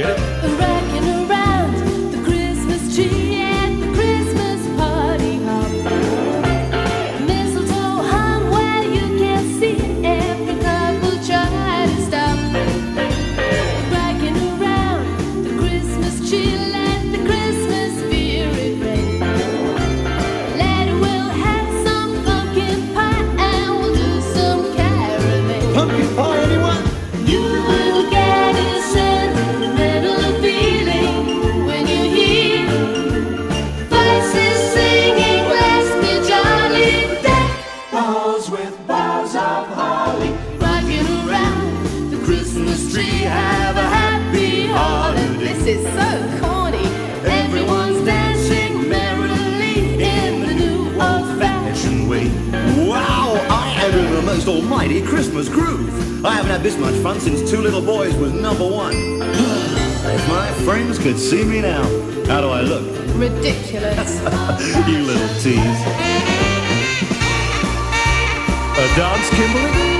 get it? Christmas tree. Have a happy holiday. This is so corny. Everyone's dancing merrily in the new old-fashioned way. Wow, I am in the most almighty Christmas groove. I haven't had this much fun since Two Little Boys was number one. if my friends could see me now, how do I look? Ridiculous. you little tease. A dance, Kimberly?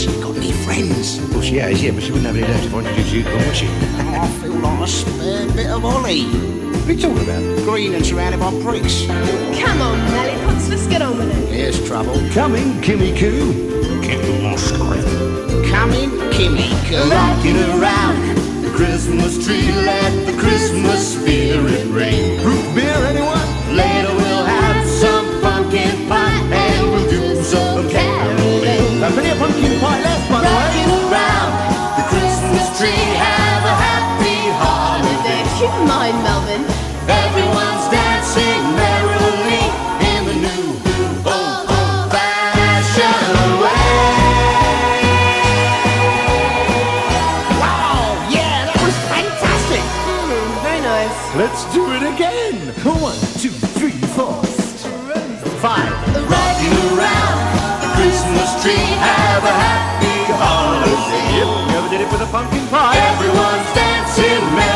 Hasn't she got any friends? Well, she has, yeah, but she wouldn't have any left if I introduced you to her, would she? I feel like a spare bit of Ollie. What are you talking about? Green and surrounded by bricks. Come on, Lollipops, let's get on with it. Here's trouble. Coming, Kimmy Coo. Coming, Kimmy. Coo. Rocking around the Christmas tree, let the Christmas spirit reign. In mind, Melvin. Everyone's dancing merrily in the new, old, old fashioned way. Wow, yeah, that was fantastic. Hmm, very nice. Let's do it again. One, two, three, four, five. Rocking around the Christmas tree, have a happy holiday. Yep, you ever did it with a pumpkin pie? Everyone's dancing.